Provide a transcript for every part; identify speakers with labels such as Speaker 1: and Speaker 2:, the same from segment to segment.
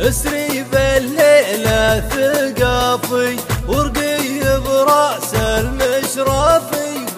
Speaker 1: اسري بالليلة ثقافي ورقي برأس المشرفي.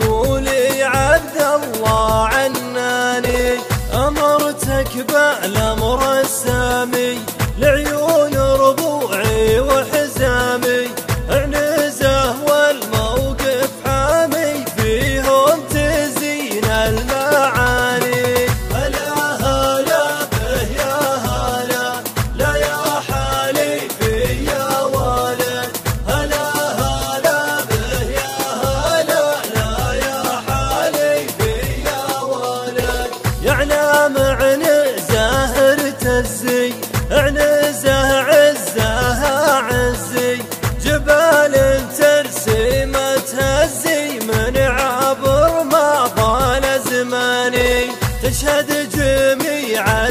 Speaker 1: تشهد جميعا.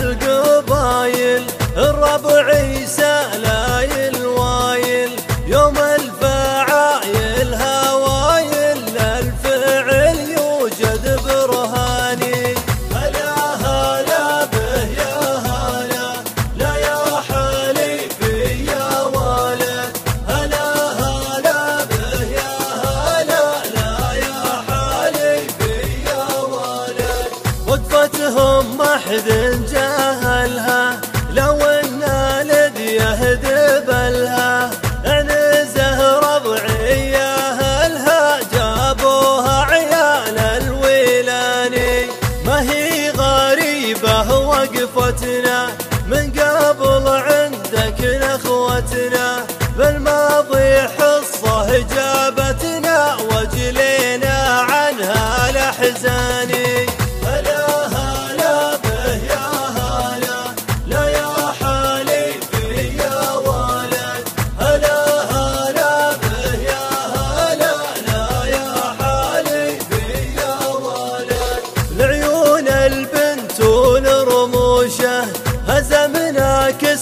Speaker 1: واحد جاهلها لو إن الذي يهدب لها عنزه ضعي أهلها جابوها عيال الويلاني ما هي غريبة وقفتنا من قبل عندك اخوتنا بالماضي حصة جابوها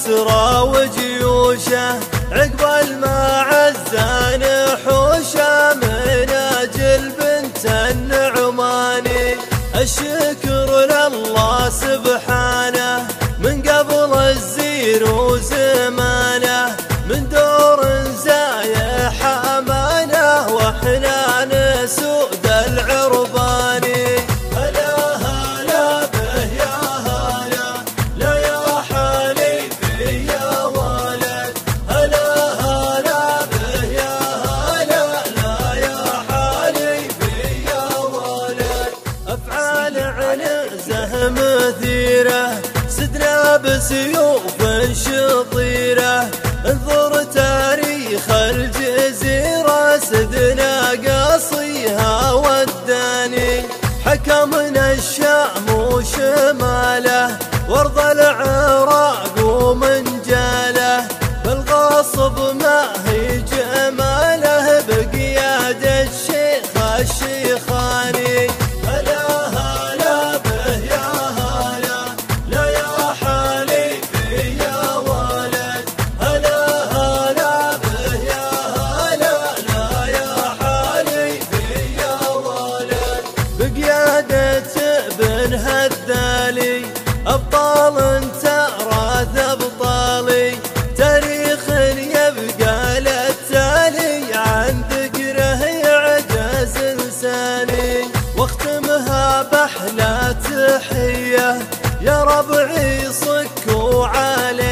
Speaker 1: أسرى وجيوشه عقبال ما عزان حوشه من أجل بنت النعماني الشكر لله سبحانه من قبل الزير وزمان سدنا بسيوف شطيرة انظر تاريخ الجزيرة سدنا قاصيها وداني. حكمنا الشام وشماله وارض العراق ومنجاله. بالغصب ما أحلى تحية. يا ربعي صكوا عليه